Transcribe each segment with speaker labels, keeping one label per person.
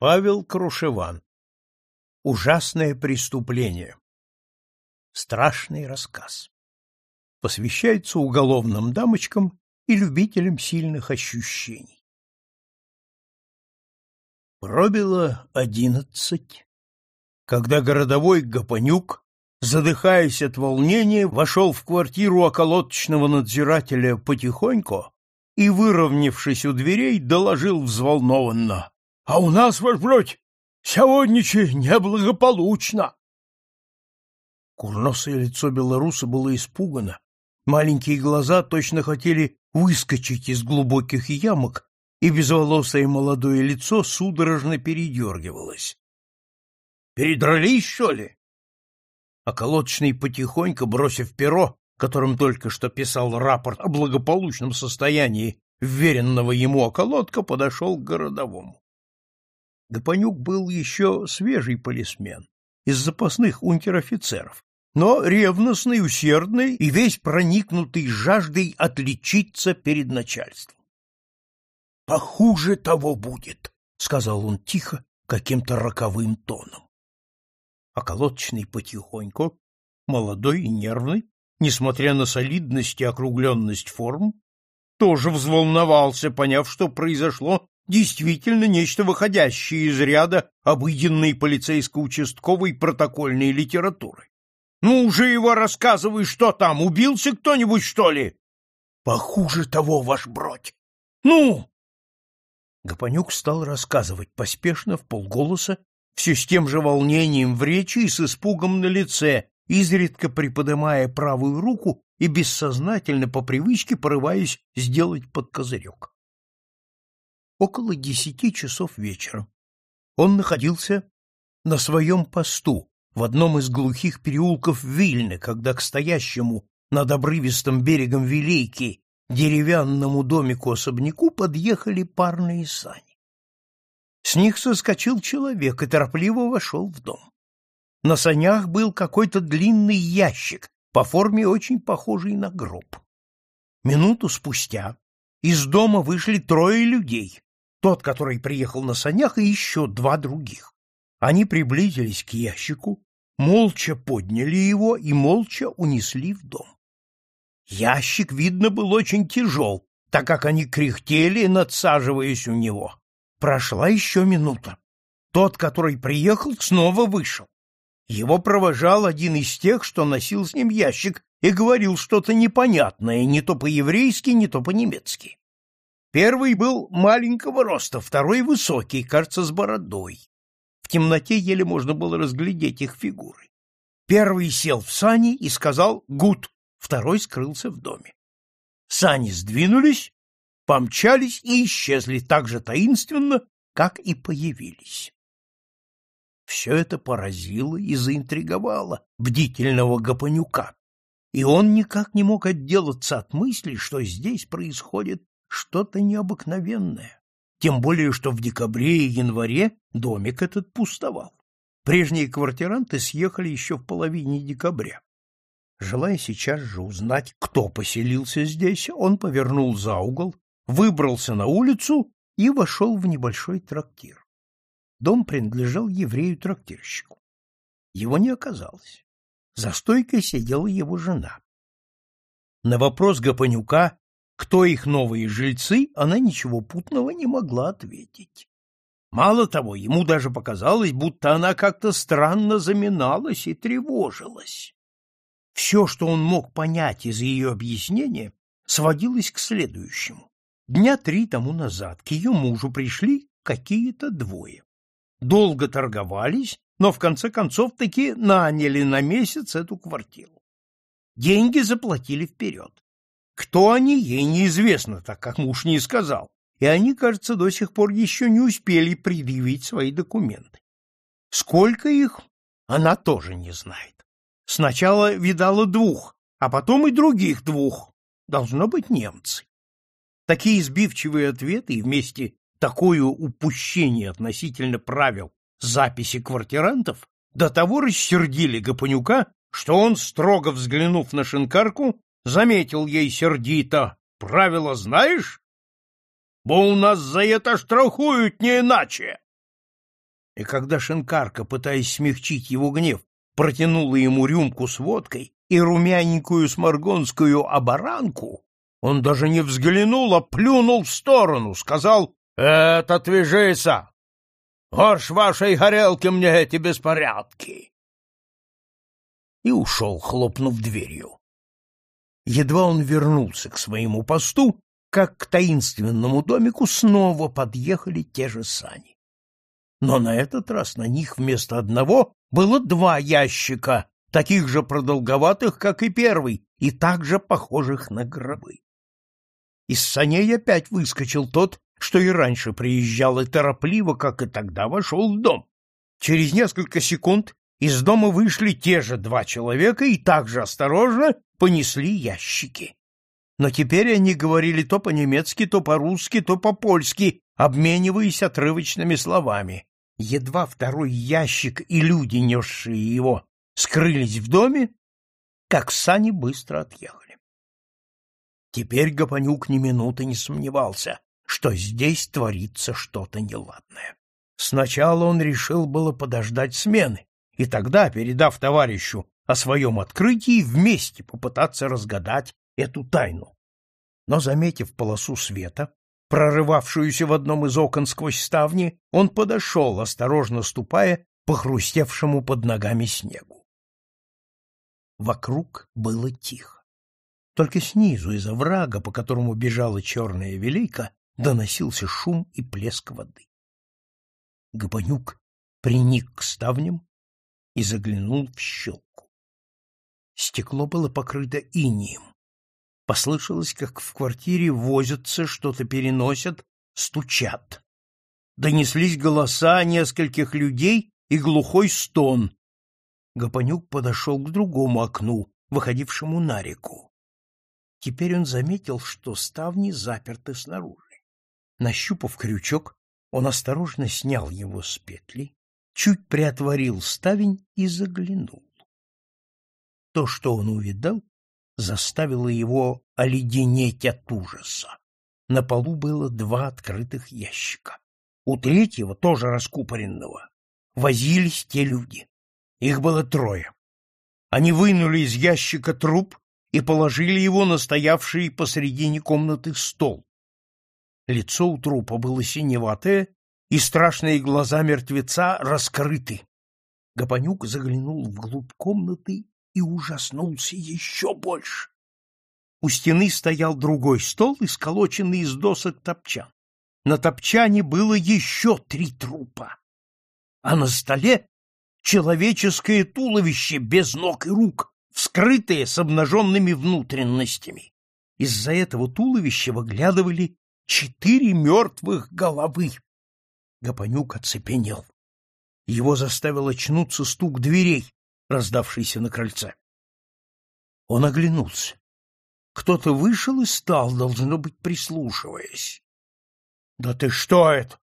Speaker 1: Павел Крушеван. Ужасное преступление. Страшный рассказ. Посвящается уголовным дамочкам и любителям сильных ощущений. Пробило одиннадцать, когда городовой Гапонюк, задыхаясь от волнения, вошел в квартиру околоточного надзирателя потихоньку и, выровнявшись у дверей, доложил взволнованно. — А у нас, ваш бродь, сегодниче неблагополучно. Курносое лицо белоруса было испугано. Маленькие глаза точно хотели выскочить из глубоких ямок, и безволосое молодое лицо судорожно передергивалось. — Передрались, что ли? Околоточный потихоньку, бросив перо, которым только что писал рапорт о благополучном состоянии вверенного ему околотка, подошел к городовому. Гапонюк был еще свежий полисмен, из запасных унтер-офицеров, но ревностный, усердный и весь проникнутый жаждой отличиться перед начальством. — Похуже того будет, — сказал он тихо, каким-то роковым тоном. Околоточный потихоньку, молодой и нервный, несмотря на солидность и округленность форм, тоже взволновался, поняв, что произошло действительно нечто выходящее из ряда обыденной полицейско-участковой протокольной литературы. Ну, уже его рассказывай, что там, убился кто-нибудь, что ли? Похуже того, ваш бродь. Ну! Гапонюк стал рассказывать поспешно, в полголоса, все с тем же волнением в речи и с испугом на лице, изредка приподнимая правую руку и бессознательно по привычке порываясь сделать под козырек. Около десяти часов вечера он находился на своем посту в одном из глухих переулков Вильны, когда к стоящему над обрывистым берегом Вилейки деревянному домику-особняку подъехали парные сани. С них соскочил человек и торопливо вошел в дом. На санях был какой-то длинный ящик, по форме очень похожий на гроб. Минуту спустя из дома вышли трое людей, тот, который приехал на санях, и еще два других. Они приблизились к ящику, молча подняли его и молча унесли в дом. Ящик, видно, был очень тяжел, так как они кряхтели, надсаживаясь у него. Прошла еще минута. Тот, который приехал, снова вышел. Его провожал один из тех, что носил с ним ящик, и говорил что-то непонятное, не то по-еврейски, не то по-немецки. Первый был маленького роста, второй высокий, кажется, с бородой. В темноте еле можно было разглядеть их фигуры. Первый сел в сани и сказал «гуд», второй скрылся в доме. Сани сдвинулись, помчались и исчезли так же таинственно, как и появились. Все это поразило и заинтриговало бдительного Гапонюка, и он никак не мог отделаться от мысли, что здесь происходит что-то необыкновенное, тем более что в декабре и январе домик этот пустовал. Прежние квартиранты съехали еще в половине декабря. Желая сейчас же узнать, кто поселился здесь, он повернул за угол, выбрался на улицу и вошел в небольшой трактир. Дом принадлежал еврею-трактирщику. Его не оказалось. За стойкой сидела его жена. На вопрос Гапонюка кто их новые жильцы, она ничего путного не могла ответить. Мало того, ему даже показалось, будто она как-то странно заминалась и тревожилась. Все, что он мог понять из ее объяснения, сводилось к следующему. Дня три тому назад к ее мужу пришли какие-то двое. Долго торговались, но в конце концов таки наняли на месяц эту квартиру. Деньги заплатили вперед. Кто они, ей неизвестно, так как муж не сказал, и они, кажется, до сих пор еще не успели предъявить свои документы. Сколько их, она тоже не знает. Сначала видала двух, а потом и других двух. Должно быть немцы. Такие сбивчивые ответы и вместе такое упущение относительно правил записи квартирантов до того рассердили Гапонюка, что он, строго взглянув на шинкарку, заметил ей сердито. Правила знаешь? Бо у нас за это штрафуют не иначе. И когда шинкарка, пытаясь смягчить его гнев, протянула ему рюмку с водкой и румяненькую сморгонскую оборанку, он даже не взглянул, а плюнул в сторону, сказал «Это отвяжися! Горш вашей горелки мне эти беспорядки!» И ушел, хлопнув дверью. Едва он вернулся к своему посту, как к таинственному домику снова подъехали те же сани. Но на этот раз на них вместо одного было два ящика, таких же продолговатых, как и первый, и также похожих на гробы. Из саней опять выскочил тот, что и раньше приезжал, и торопливо, как и тогда, вошел в дом. Через несколько секунд из дома вышли те же два человека и также осторожно понесли ящики. Но теперь они говорили то по-немецки, то по-русски, то по-польски, обмениваясь отрывочными словами. Едва второй ящик и люди, несшие его, скрылись в доме, как сани быстро отъехали. Теперь Гапонюк ни минуты не сомневался, что здесь творится что-то неладное. Сначала он решил было подождать смены, и тогда, передав товарищу о своем открытии, вместе попытаться разгадать эту тайну. Но, заметив полосу света, прорывавшуюся в одном из окон сквозь ставни, он подошел, осторожно ступая по хрустевшему под ногами снегу. Вокруг было тихо. Только снизу, из оврага, по которому бежала черная велика, доносился шум и плеск воды. Габанюк приник к ставням и заглянул в щелку. Стекло было покрыто инием. Послышалось, как в квартире возятся, что-то переносят, стучат. Донеслись голоса нескольких людей и глухой стон. Гапонюк подошел к другому окну, выходившему на реку. Теперь он заметил, что ставни заперты снаружи. Нащупав крючок, он осторожно снял его с петли, чуть приотворил ставень и заглянул. То, что он увидал, заставило его оледенеть от ужаса. На полу было два открытых ящика. У третьего, тоже раскупоренного, возились те люди. Их было трое. Они вынули из ящика труп и положили его на стоявший посредине комнаты стол. Лицо у трупа было синеватое, и страшные глаза мертвеца раскрыты. Гапонюк заглянул вглубь комнаты и ужаснулся еще больше. У стены стоял другой стол, исколоченный из досок топчан. На топчане было еще три трупа, а на столе человеческое туловище без ног и рук, вскрытое с обнаженными внутренностями. Из-за этого туловища выглядывали четыре мертвых головы. Гапонюк оцепенел. Его заставил очнуться стук дверей, раздавшийся на крыльце. Он оглянулся. Кто-то вышел и стал, должно быть, прислушиваясь. — Да ты что это?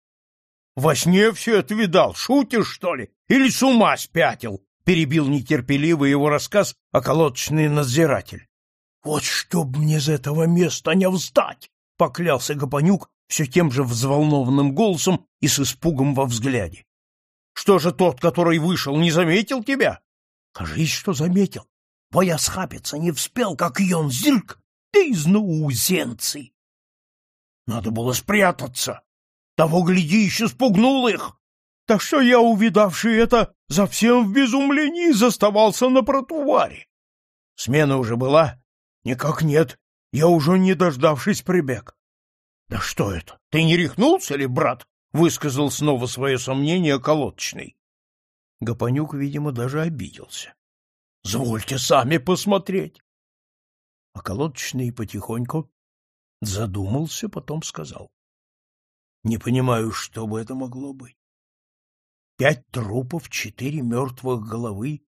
Speaker 1: Во сне все это видал? Шутишь, что ли? Или с ума спятил? — перебил нетерпеливо его рассказ околоточный надзиратель. — Вот чтоб мне из этого места не встать! — поклялся Гапонюк все тем же взволнованным голосом и с испугом во взгляде. — Что же тот, который вышел, не заметил тебя? Кажись, что заметил. Бо я схапиться не вспел, как ён зирк, ты из наузенцы. Надо было спрятаться. Того, гляди, еще спугнул их. Так что я, увидавший это, совсем в безумлении заставался на протуваре. Смена уже была? Никак нет. Я уже не дождавшись прибег. — Да что это? Ты не рехнулся ли, брат? — высказал снова свое сомнение колодочный. Гапонюк, видимо, даже обиделся. — Звольте сами посмотреть. А колодочный потихоньку задумался, потом сказал. — Не понимаю, что бы это могло быть. Пять трупов, четыре мертвых головы.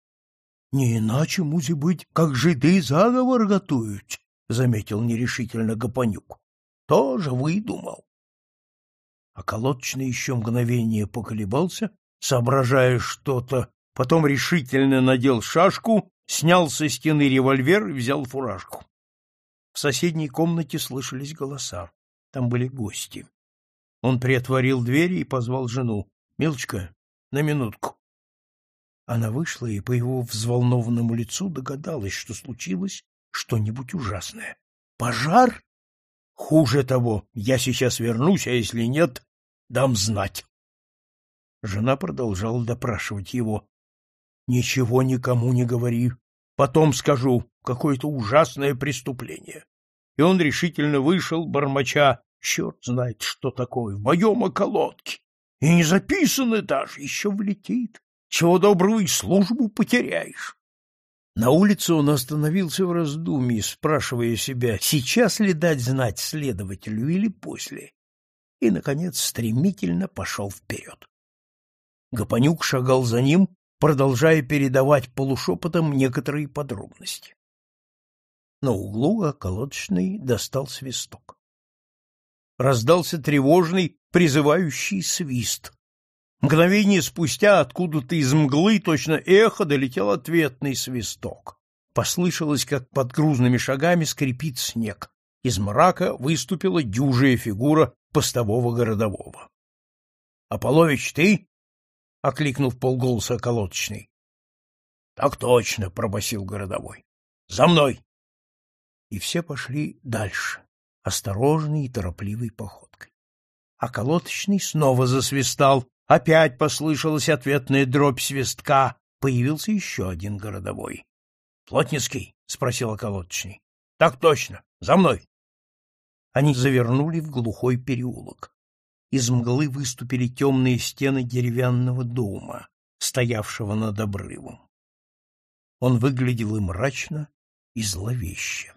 Speaker 1: Не иначе, музи быть, как жиды заговор готовят, — заметил нерешительно Гапонюк. — Тоже выдумал. А колодочный еще мгновение поколебался, соображая что-то, потом решительно надел шашку, снял со стены револьвер и взял фуражку. В соседней комнате слышались голоса. Там были гости. Он приотворил двери и позвал жену. — Милочка, на минутку. Она вышла и по его взволнованному лицу догадалась, что случилось что-нибудь ужасное. Пожар? Хуже того, я сейчас вернусь, а если нет, дам знать. Жена продолжала допрашивать его. Ничего никому не говори. Потом скажу, какое-то ужасное преступление. И он решительно вышел, бормоча, черт знает, что такое, в моем околотке. И не записано даже, еще влетит. Чего доброго и службу потеряешь. На улице он остановился в раздумье, спрашивая себя, сейчас ли дать знать следователю или после, и, наконец, стремительно пошел вперед. Гапонюк шагал за ним, продолжая передавать полушепотом некоторые подробности. На углу околоточный достал свисток. Раздался тревожный, призывающий свист. Мгновение спустя откуда-то из мглы точно эхо долетел ответный свисток. Послышалось, как под грузными шагами скрипит снег. Из мрака выступила дюжая фигура постового городового. — Аполлович, ты? — окликнул в полголоса околоточный. — Так точно, — пробасил городовой. — За мной! И все пошли дальше, осторожной и торопливой походкой. Околоточный снова засвистал, Опять послышалась ответная дробь свистка. Появился еще один городовой. — Плотницкий? — спросил околоточный. — Так точно. За мной. Они завернули в глухой переулок. Из мглы выступили темные стены деревянного дома, стоявшего над обрывом. Он выглядел и мрачно, и зловеще.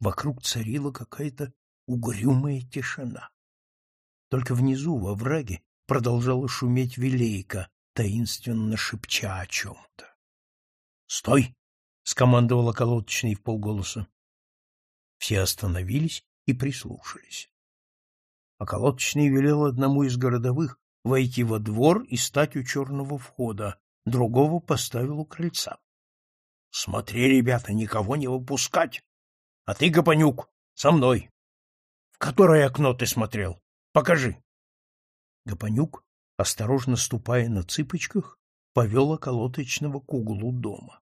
Speaker 1: Вокруг царила какая-то угрюмая тишина. Только внизу, во враге, продолжала шуметь Вилейка, таинственно шепча о чем-то. — Стой! — скомандовал околоточный в полголоса. Все остановились и прислушались. Околоточный велел одному из городовых войти во двор и стать у черного входа, другого поставил у крыльца. — Смотри, ребята, никого не выпускать! А ты, Гапонюк, со мной! — В которое окно ты смотрел? Покажи! Гапонюк, осторожно ступая на цыпочках, повел околоточного к углу дома.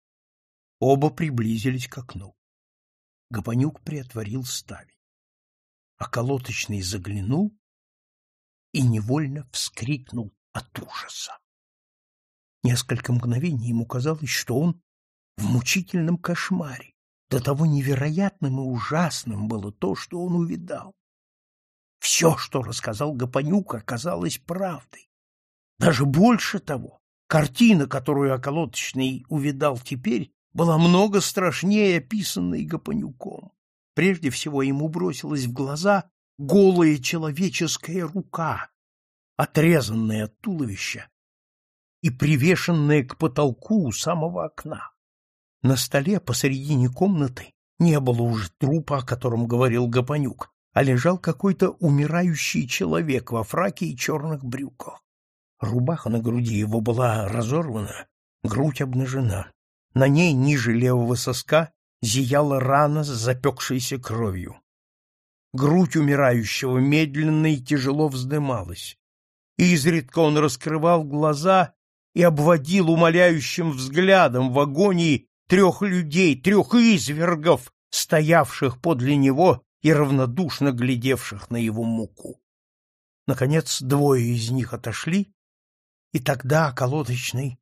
Speaker 1: Оба приблизились к окну. Гапонюк приотворил ставень. Околоточный заглянул и невольно вскрикнул от ужаса. Несколько мгновений ему казалось, что он в мучительном кошмаре. До того невероятным и ужасным было то, что он увидал. Все, что рассказал Гапонюк, оказалось правдой. Даже больше того, картина, которую околоточный увидал теперь, была много страшнее описанной Гапонюком. Прежде всего ему бросилась в глаза голая человеческая рука, отрезанная от туловища и привешенная к потолку у самого окна. На столе посередине комнаты не было уже трупа, о котором говорил Гапонюк, а лежал какой-то умирающий человек во фраке и черных брюках. Рубаха на груди его была разорвана, грудь обнажена. На ней ниже левого соска зияла рана с запекшейся кровью. Грудь умирающего медленно и тяжело вздымалась. И изредка он раскрывал глаза и обводил умоляющим взглядом в агонии трех людей, трех извергов, стоявших подле него и равнодушно глядевших на его муку. Наконец двое из них отошли, и тогда околоточный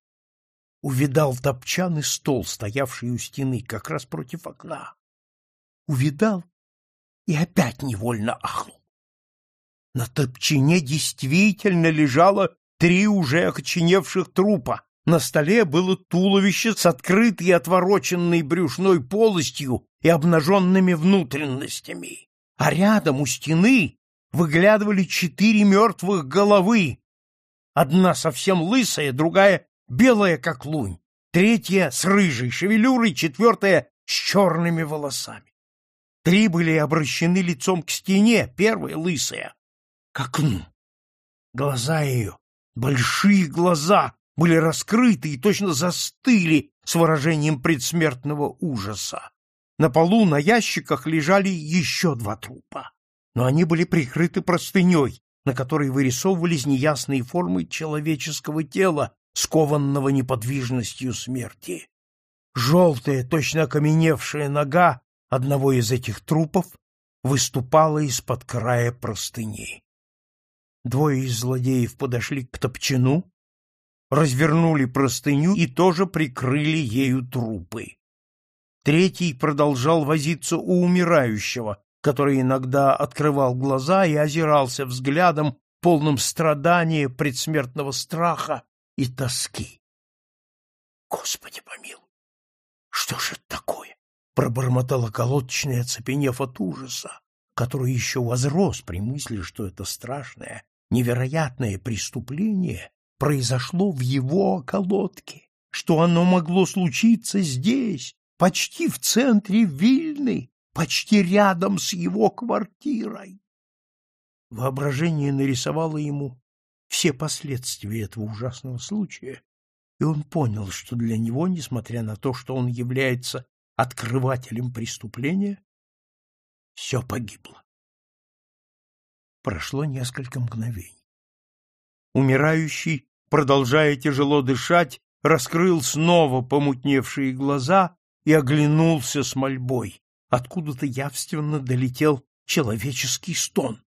Speaker 1: увидал топчан и стол, стоявший у стены, как раз против окна. Увидал и опять невольно ахнул. На топчине действительно лежало три уже окоченевших трупа. На столе было туловище с открытой и отвороченной брюшной полостью и обнаженными внутренностями, а рядом у стены выглядывали четыре мертвых головы, одна совсем лысая, другая белая, как лунь, третья с рыжей шевелюрой, четвертая с черными волосами. Три были обращены лицом к стене, первая лысая — к окну. Глаза ее, большие глаза, были раскрыты и точно застыли с выражением предсмертного ужаса. На полу на ящиках лежали еще два трупа, но они были прикрыты простыней, на которой вырисовывались неясные формы человеческого тела, скованного неподвижностью смерти. Желтая, точно окаменевшая нога одного из этих трупов выступала из-под края простыни. Двое из злодеев подошли к топчину, развернули простыню и тоже прикрыли ею трупы. Третий продолжал возиться у умирающего, который иногда открывал глаза и озирался взглядом, полным страдания, предсмертного страха и тоски. Господи помилуй! Что же это такое? Пробормотала колодочная, оцепенев от ужаса, который еще возрос при мысли, что это страшное, невероятное преступление произошло в его околотке, что оно могло случиться здесь, почти в центре Вильны, почти рядом с его квартирой. Воображение нарисовало ему все последствия этого ужасного случая, и он понял, что для него, несмотря на то, что он является открывателем преступления, все погибло. Прошло несколько мгновений. Умирающий, продолжая тяжело дышать, раскрыл снова помутневшие глаза и оглянулся с мольбой. Откуда-то явственно долетел человеческий стон.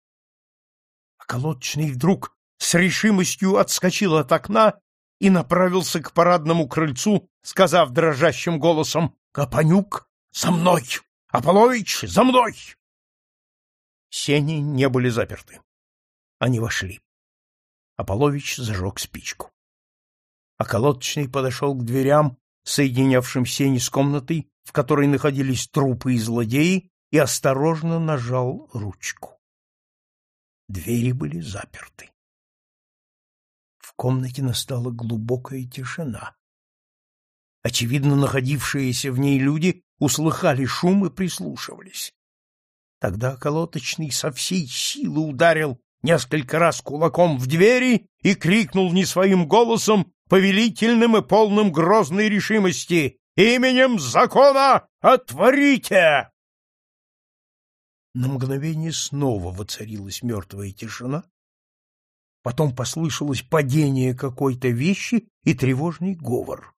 Speaker 1: Колодочный вдруг с решимостью отскочил от окна и направился к парадному крыльцу, сказав дрожащим голосом «Капанюк, за мной! Аполлович, за мной!» Сени не были заперты. Они вошли. Аполлович зажег спичку. А колодочный подошел к дверям, соединявшим сени с комнатой, в которой находились трупы и злодеи, и осторожно нажал ручку. Двери были заперты. Комнате настала глубокая тишина. Очевидно, находившиеся в ней люди услыхали шум и прислушивались. Тогда колоточный со всей силы ударил несколько раз кулаком в двери и крикнул не своим голосом, повелительным и полным грозной решимости «Именем закона отворите!» На мгновение снова воцарилась мертвая тишина, Потом послышалось падение какой-то вещи и тревожный говор.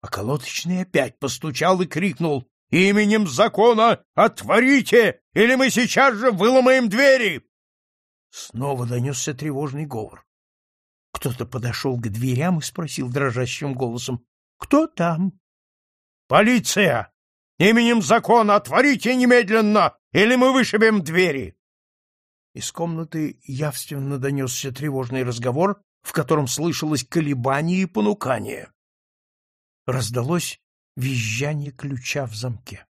Speaker 1: А колоточный опять постучал и крикнул «Именем закона отворите, или мы сейчас же выломаем двери!» Снова донесся тревожный говор. Кто-то подошел к дверям и спросил дрожащим голосом «Кто там?» «Полиция! Именем закона отворите немедленно, или мы вышибем двери!» Из комнаты явственно донесся тревожный разговор, в котором слышалось колебание и понукание. Раздалось визжание ключа в замке.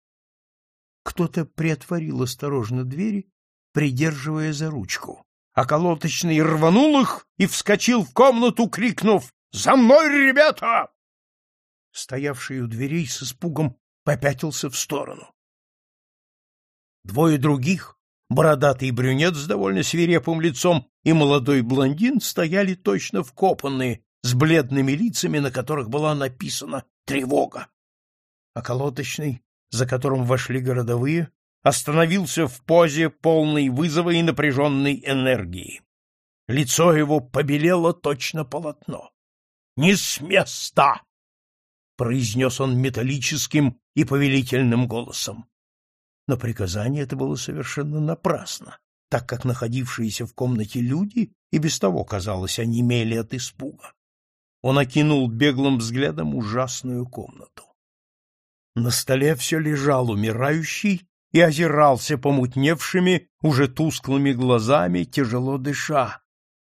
Speaker 1: Кто-то приотворил осторожно двери, придерживая за ручку, а колоточный рванул их и вскочил в комнату, крикнув «За мной, ребята!» Стоявший у дверей с испугом попятился в сторону. Двое других, бородатый брюнет с довольно свирепым лицом и молодой блондин стояли точно вкопанные, с бледными лицами, на которых была написана «Тревога». А колоточный, за которым вошли городовые, остановился в позе полной вызова и напряженной энергии. Лицо его побелело точно полотно. «Не с места!» — произнес он металлическим и повелительным голосом но приказание это было совершенно напрасно, так как находившиеся в комнате люди и без того, казалось, онемели от испуга. Он окинул беглым взглядом ужасную комнату. На столе все лежал умирающий и озирался помутневшими, уже тусклыми глазами, тяжело дыша,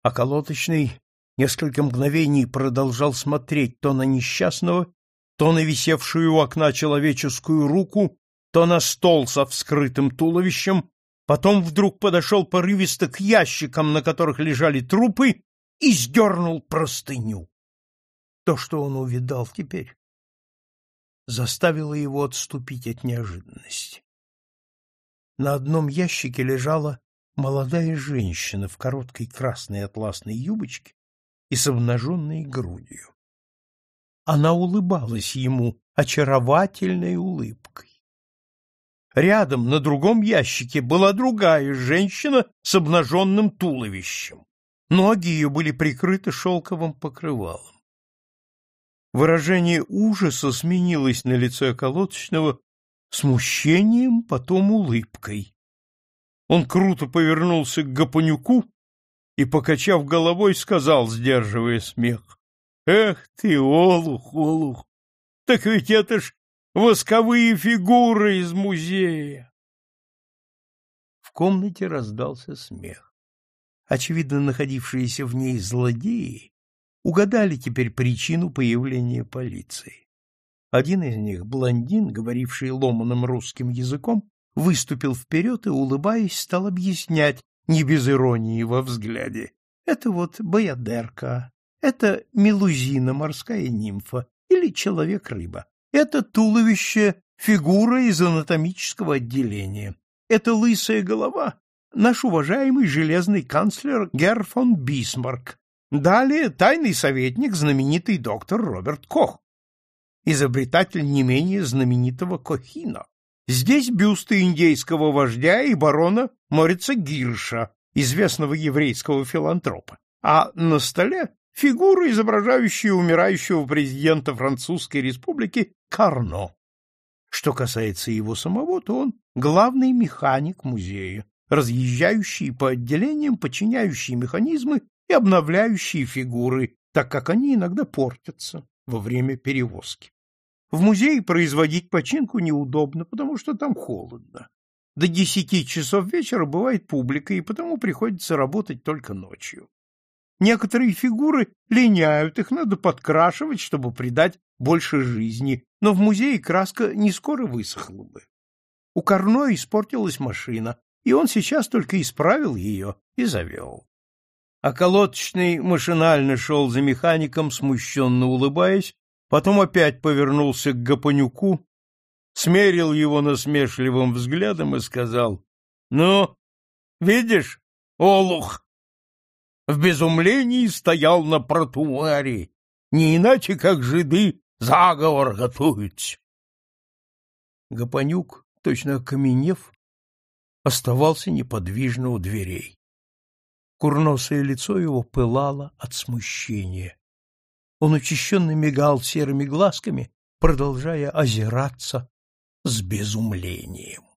Speaker 1: а колоточный несколько мгновений продолжал смотреть то на несчастного, то на висевшую у окна человеческую руку то на стол со вскрытым туловищем, потом вдруг подошел порывисто к ящикам, на которых лежали трупы, и сдернул простыню. То, что он увидал теперь, заставило его отступить от неожиданности. На одном ящике лежала молодая женщина в короткой красной атласной юбочке и с обнаженной грудью. Она улыбалась ему очаровательной улыбкой. Рядом, на другом ящике, была другая женщина с обнаженным туловищем. Ноги ее были прикрыты шелковым покрывалом. Выражение ужаса сменилось на лице околоточного смущением, потом улыбкой. Он круто повернулся к Гапонюку и, покачав головой, сказал, сдерживая смех, «Эх ты, Олух, Олух, так ведь это ж восковые фигуры из музея!» В комнате раздался смех. Очевидно, находившиеся в ней злодеи угадали теперь причину появления полиции. Один из них, блондин, говоривший ломаным русским языком, выступил вперед и, улыбаясь, стал объяснять, не без иронии во взгляде. Это вот боядерка, это мелузина, морская нимфа, или человек-рыба. Это туловище — фигура из анатомического отделения. Это лысая голова — наш уважаемый железный канцлер Герр фон Бисмарк. Далее тайный советник, знаменитый доктор Роберт Кох. Изобретатель не менее знаменитого Кохина. Здесь бюсты индейского вождя и барона Морица Гирша, известного еврейского филантропа. А на столе фигура, изображающая умирающего президента Французской республики Карно. Что касается его самого, то он главный механик музея, разъезжающий по отделениям, подчиняющий механизмы и обновляющий фигуры, так как они иногда портятся во время перевозки. В музее производить починку неудобно, потому что там холодно. До десяти часов вечера бывает публика, и потому приходится работать только ночью. Некоторые фигуры линяют, их надо подкрашивать, чтобы придать больше жизни, но в музее краска не скоро высохла бы. У Карно испортилась машина, и он сейчас только исправил ее и завел. А колодочный машинально шел за механиком, смущенно улыбаясь, потом опять повернулся к Гапонюку, смерил его насмешливым взглядом и сказал, «Ну, видишь, олух, в безумлении стоял на протуаре, не иначе, как жиды заговор готовить. Гапонюк, точно окаменев, оставался неподвижно у дверей. Курносое лицо его пылало от смущения. Он учащенно мигал серыми глазками, продолжая озираться с безумлением.